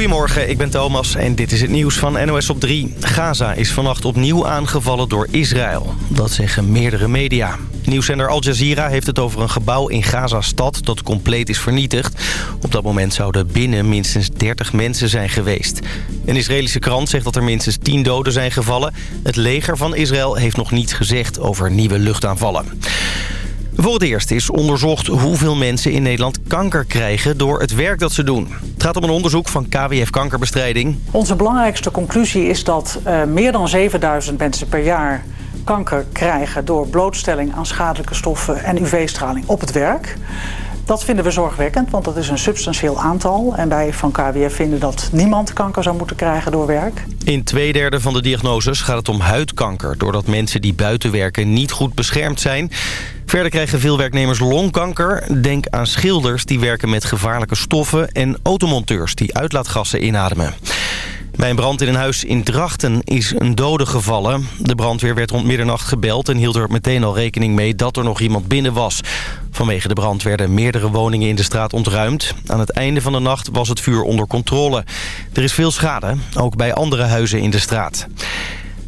Goedemorgen, ik ben Thomas en dit is het nieuws van NOS op 3. Gaza is vannacht opnieuw aangevallen door Israël. Dat zeggen meerdere media. Nieuwszender Al Jazeera heeft het over een gebouw in Gaza-stad dat compleet is vernietigd. Op dat moment zouden binnen minstens 30 mensen zijn geweest. Een Israëlische krant zegt dat er minstens 10 doden zijn gevallen. Het leger van Israël heeft nog niets gezegd over nieuwe luchtaanvallen. Voor het eerst is onderzocht hoeveel mensen in Nederland kanker krijgen door het werk dat ze doen. Het gaat om een onderzoek van KWF Kankerbestrijding. Onze belangrijkste conclusie is dat uh, meer dan 7000 mensen per jaar kanker krijgen door blootstelling aan schadelijke stoffen en UV-straling op het werk. Dat vinden we zorgwekkend, want dat is een substantieel aantal. En wij van KWF vinden dat niemand kanker zou moeten krijgen door werk. In twee derde van de diagnoses gaat het om huidkanker... doordat mensen die buiten werken niet goed beschermd zijn. Verder krijgen veel werknemers longkanker. Denk aan schilders die werken met gevaarlijke stoffen... en automonteurs die uitlaatgassen inademen. Bij een brand in een huis in Drachten is een dode gevallen. De brandweer werd rond middernacht gebeld en hield er meteen al rekening mee dat er nog iemand binnen was. Vanwege de brand werden meerdere woningen in de straat ontruimd. Aan het einde van de nacht was het vuur onder controle. Er is veel schade, ook bij andere huizen in de straat.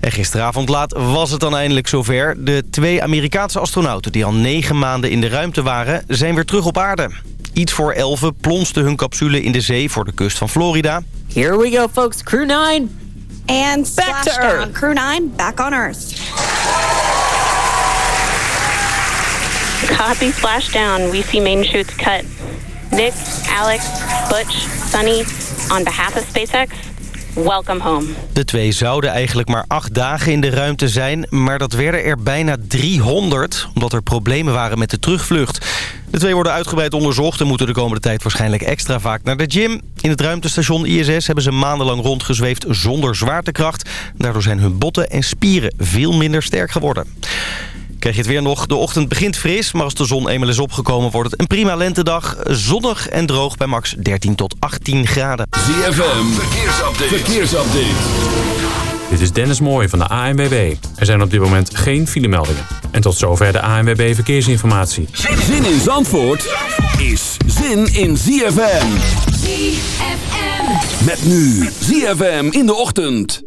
En gisteravond laat was het dan eindelijk zover. De twee Amerikaanse astronauten die al negen maanden in de ruimte waren... zijn weer terug op aarde. Iets voor elfen plonste hun capsule in de zee voor de kust van Florida. Here we go, folks. Crew 9. And back to Earth. Crew 9, back on Earth. Copy splashdown. We see main chutes cut. Nick, Alex, Butch, Sunny, on behalf of SpaceX, welcome home. De twee zouden eigenlijk maar acht dagen in de ruimte zijn... maar dat werden er bijna 300, omdat er problemen waren met de terugvlucht. De twee worden uitgebreid onderzocht en moeten de komende tijd waarschijnlijk extra vaak naar de gym. In het ruimtestation ISS hebben ze maandenlang rondgezweefd zonder zwaartekracht. Daardoor zijn hun botten en spieren veel minder sterk geworden. Krijg je het weer nog. De ochtend begint fris, maar als de zon eenmaal is opgekomen... wordt het een prima lentedag. Zonnig en droog bij max 13 tot 18 graden. ZFM, verkeersupdate. verkeersupdate. Dit is Dennis Mooij van de ANWB. Er zijn op dit moment geen filemeldingen. En tot zover de ANWB Verkeersinformatie. Zin in Zandvoort is zin in ZFM. ZFM. Met nu ZFM in de ochtend.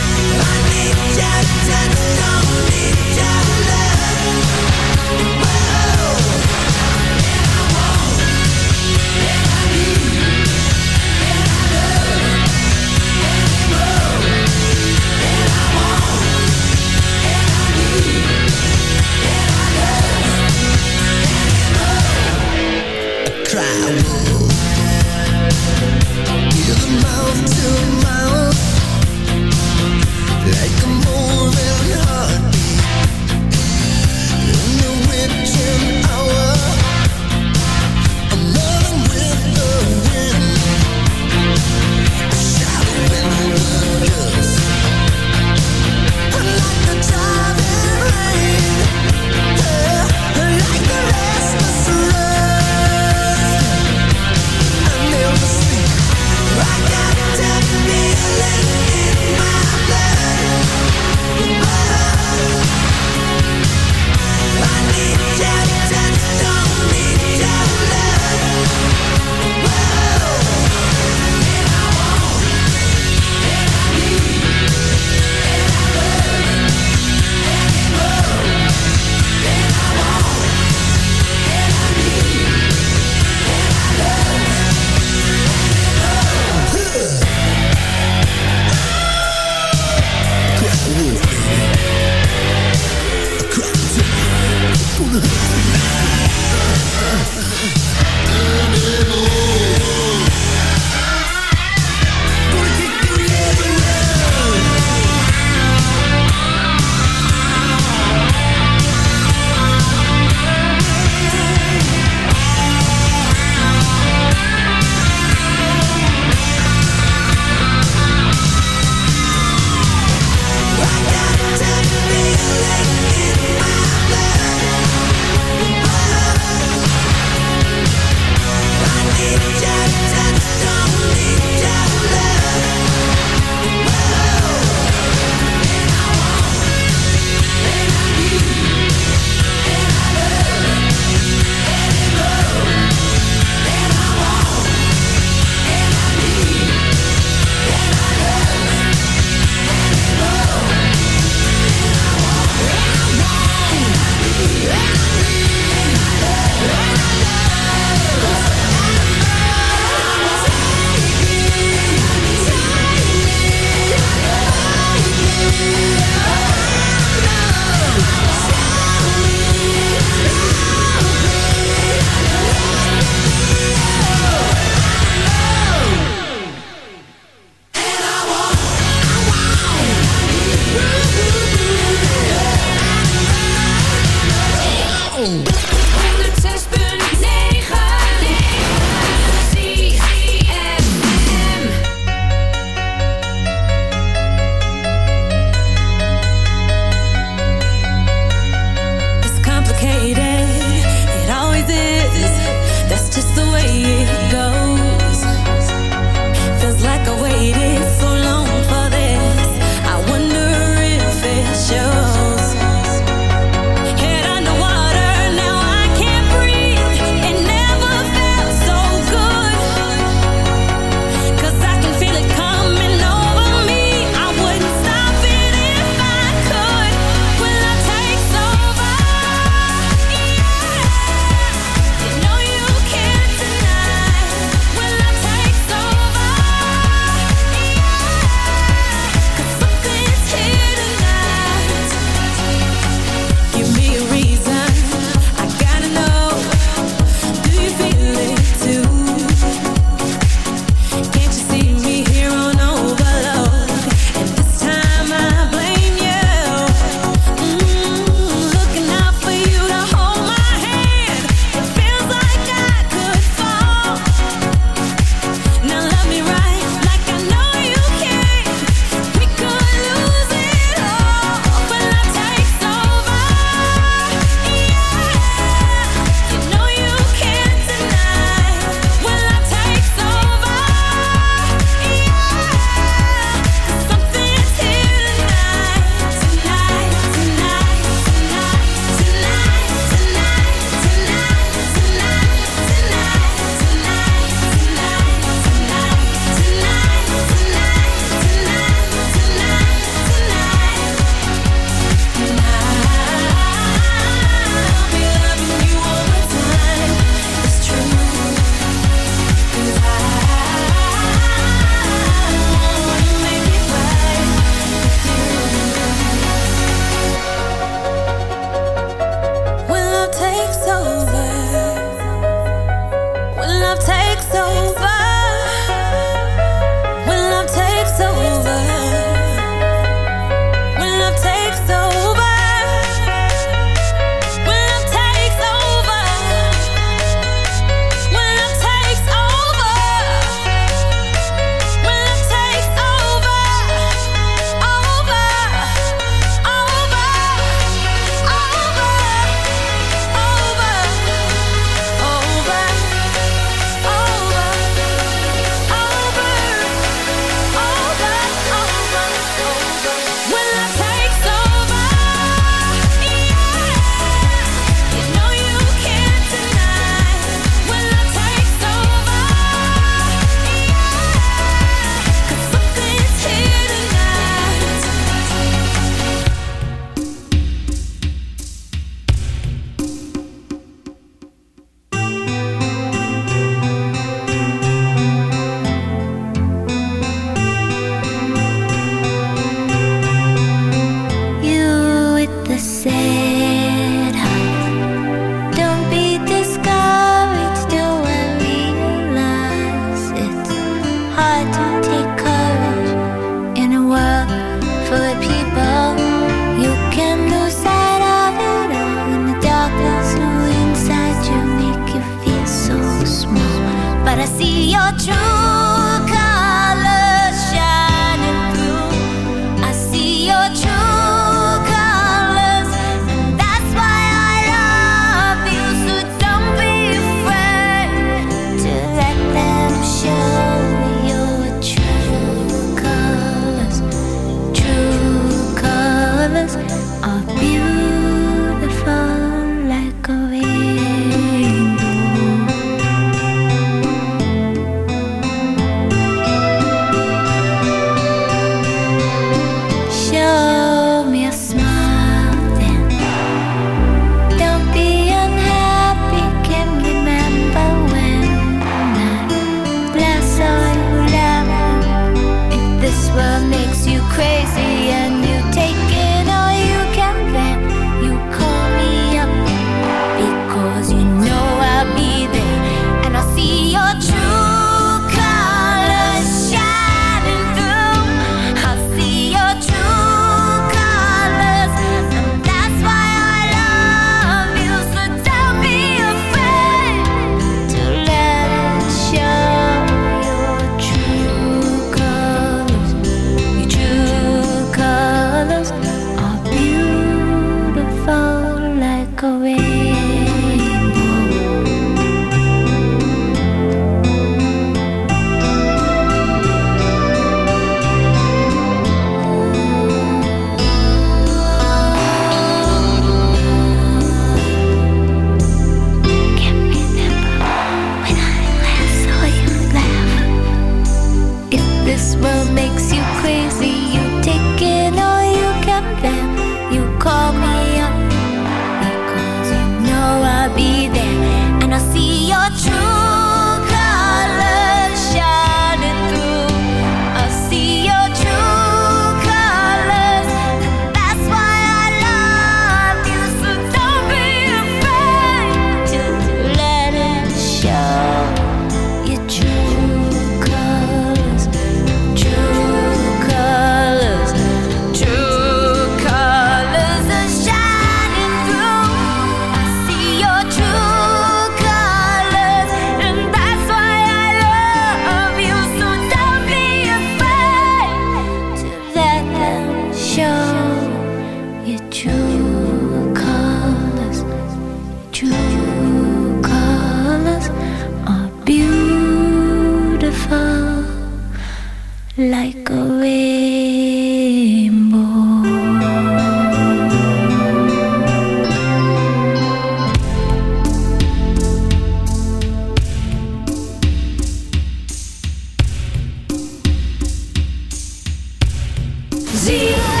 Zie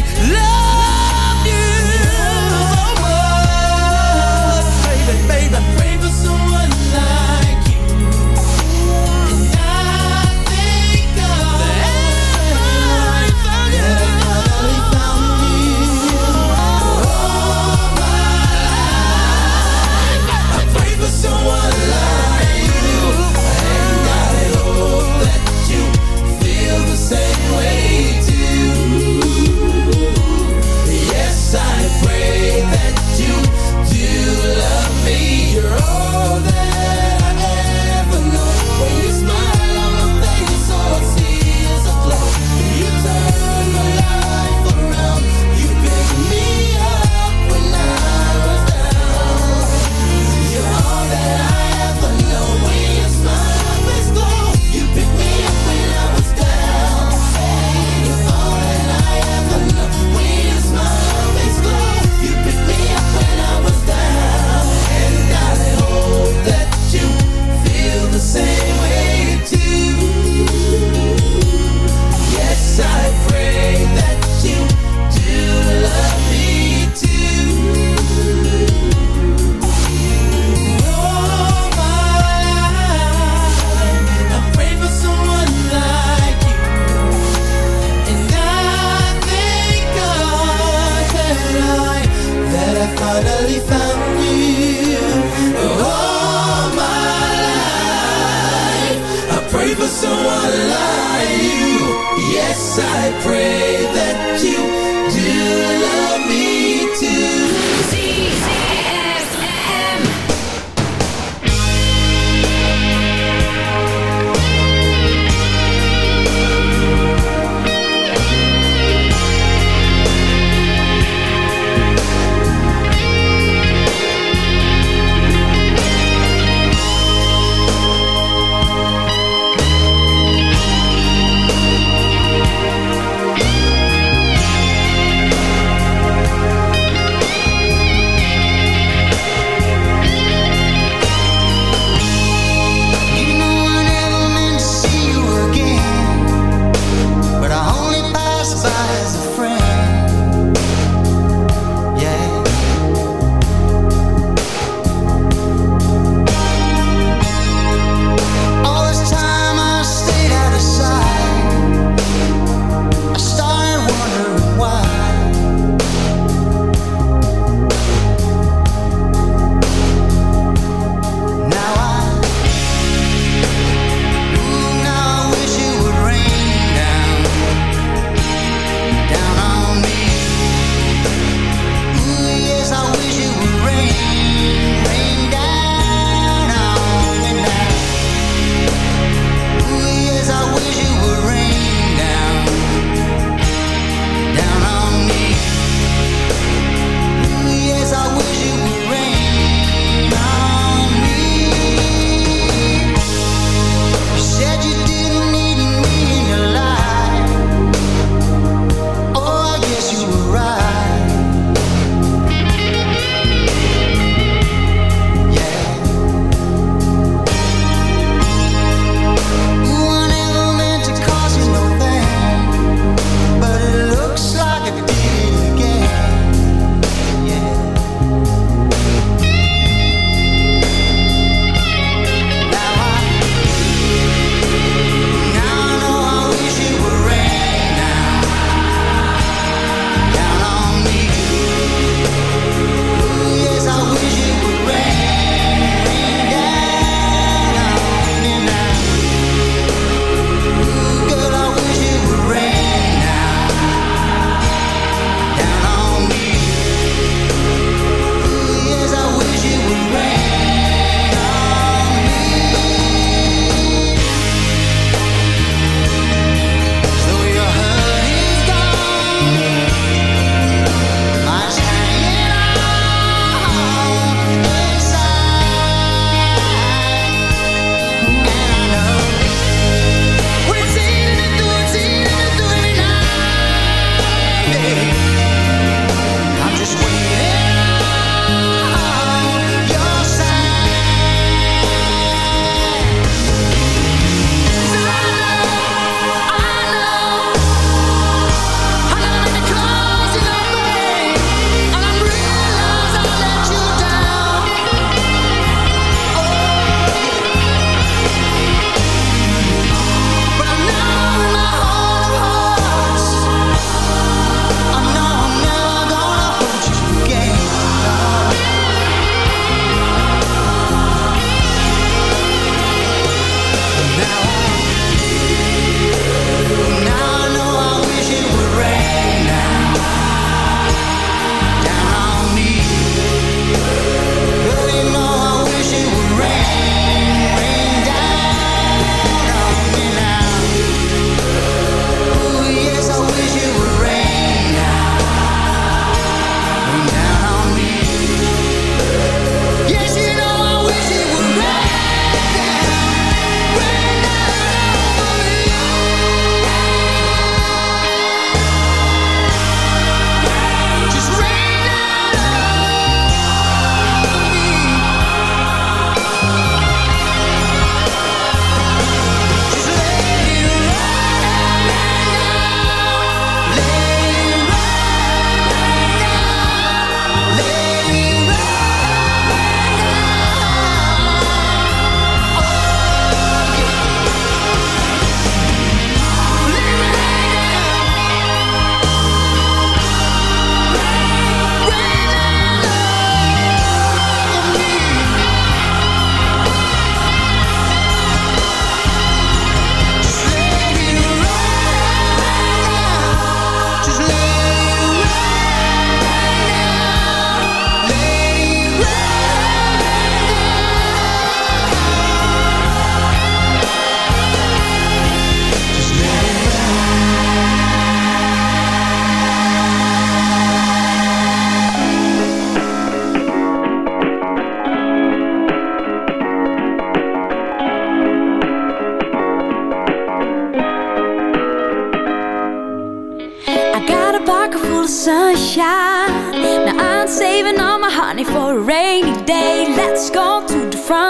someone like you. Yes, I pray that you.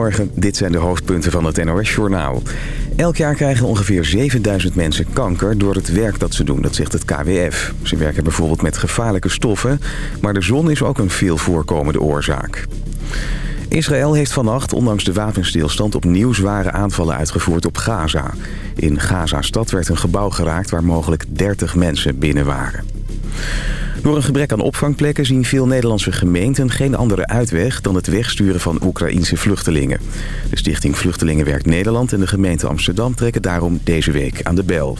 Goedemorgen, dit zijn de hoofdpunten van het NOS-journaal. Elk jaar krijgen ongeveer 7000 mensen kanker door het werk dat ze doen, dat zegt het KWF. Ze werken bijvoorbeeld met gevaarlijke stoffen, maar de zon is ook een veel voorkomende oorzaak. Israël heeft vannacht, ondanks de wapenstilstand, opnieuw zware aanvallen uitgevoerd op Gaza. In Gaza-stad werd een gebouw geraakt waar mogelijk 30 mensen binnen waren. Door een gebrek aan opvangplekken zien veel Nederlandse gemeenten geen andere uitweg dan het wegsturen van Oekraïense vluchtelingen. De stichting Vluchtelingenwerk Nederland en de gemeente Amsterdam trekken daarom deze week aan de bel.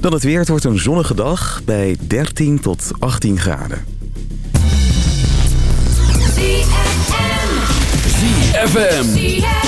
Dan het weer. Het wordt een zonnige dag bij 13 tot 18 graden. ZFM.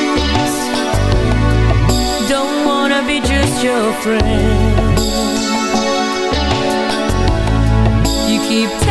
Be just your friend. You keep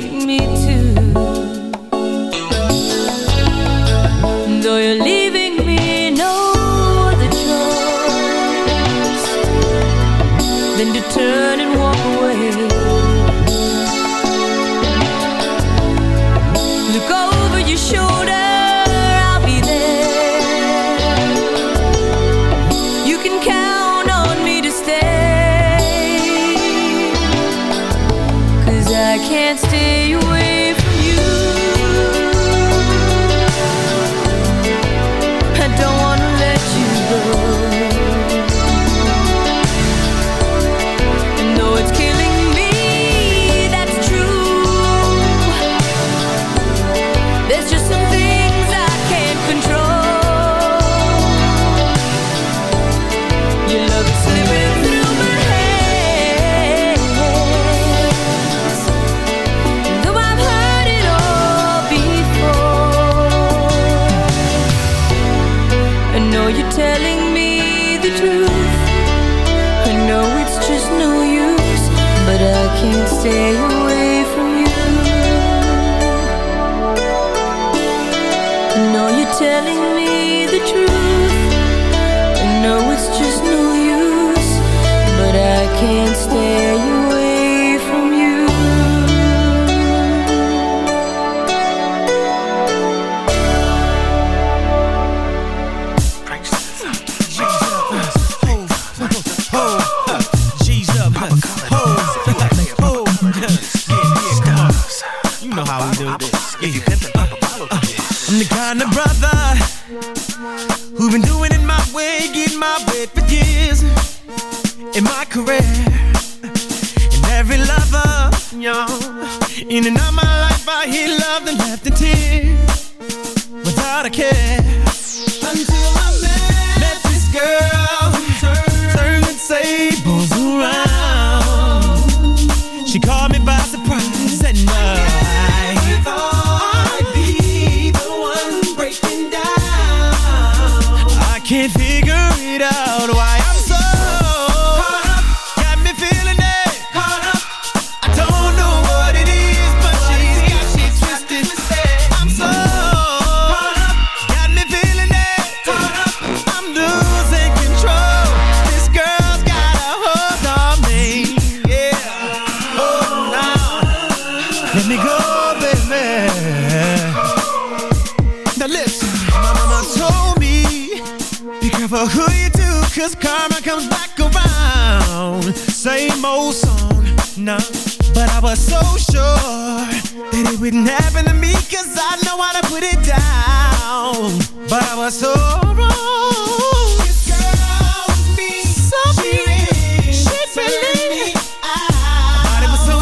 in my career, in every lover, yeah. In and out my life, I hear love and laughter, tears. so sure that it wouldn't happen to me Cause I know how to put it down. But I was so wrong. Me She really My body was so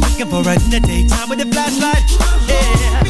Looking for her in the daytime with a flashlight. Yeah.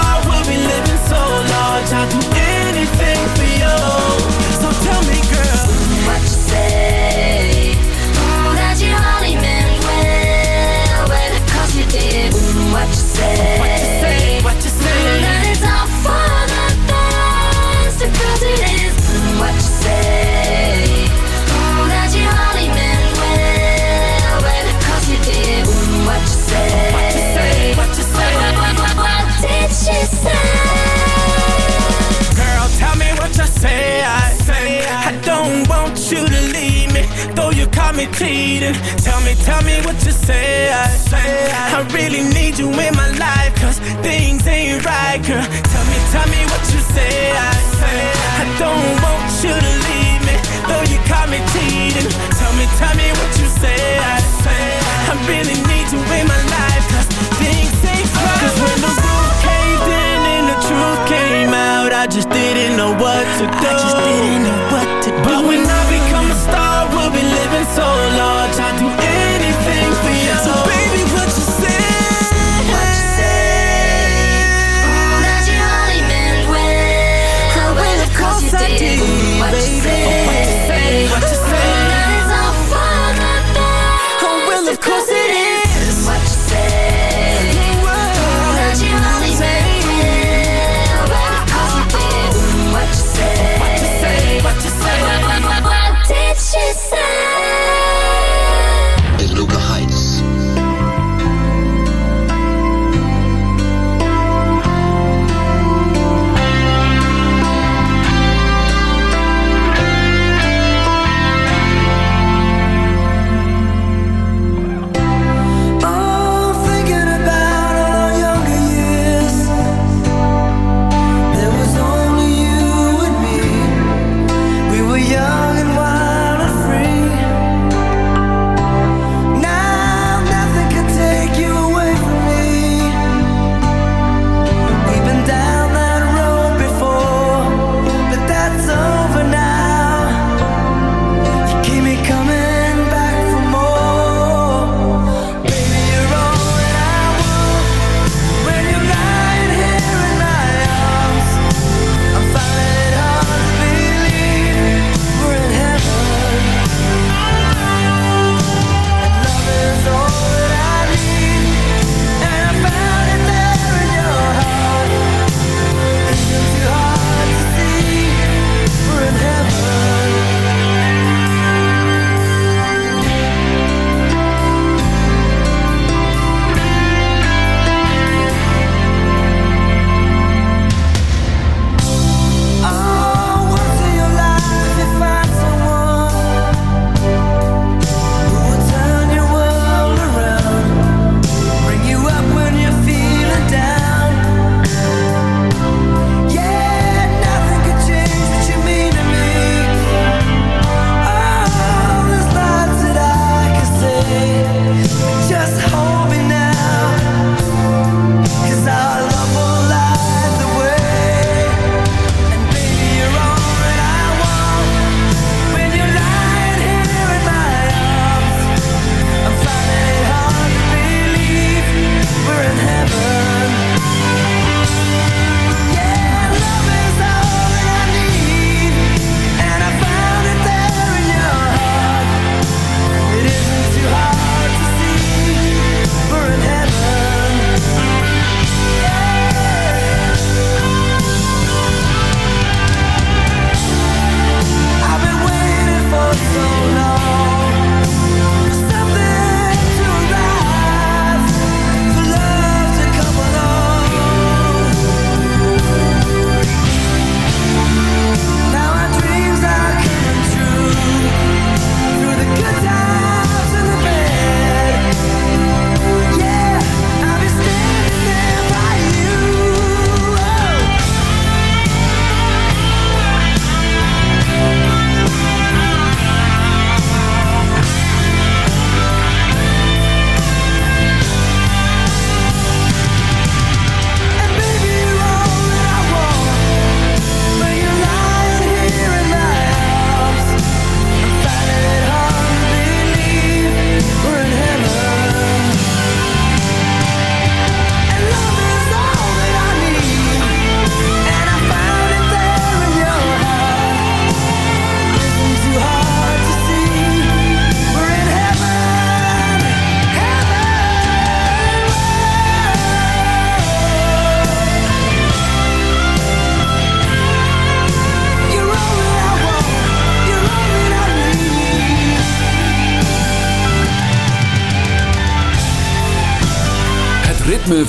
we'll be living so large. I'll do anything for you. So tell me, girl, what you say?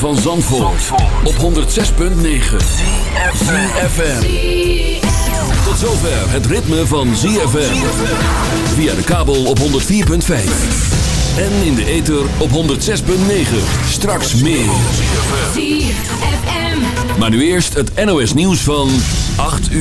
Van Zandvoort, op 106.9 FM. Tot zover het ritme van ZFM. Via de kabel op 104.5. En in de ether op 106.9. Straks meer. Maar nu eerst het NOS nieuws van 8 uur.